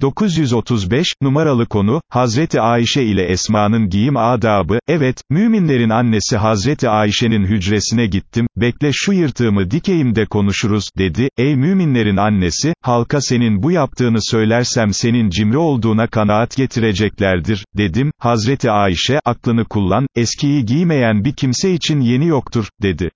935, numaralı konu, Hazreti Ayşe ile Esma'nın giyim adabı, evet, müminlerin annesi Hazreti Ayşe'nin hücresine gittim, bekle şu yırtığımı dikeyim de konuşuruz, dedi, ey müminlerin annesi, halka senin bu yaptığını söylersem senin cimri olduğuna kanaat getireceklerdir, dedim, Hazreti Ayşe, aklını kullan, eskiyi giymeyen bir kimse için yeni yoktur, dedi.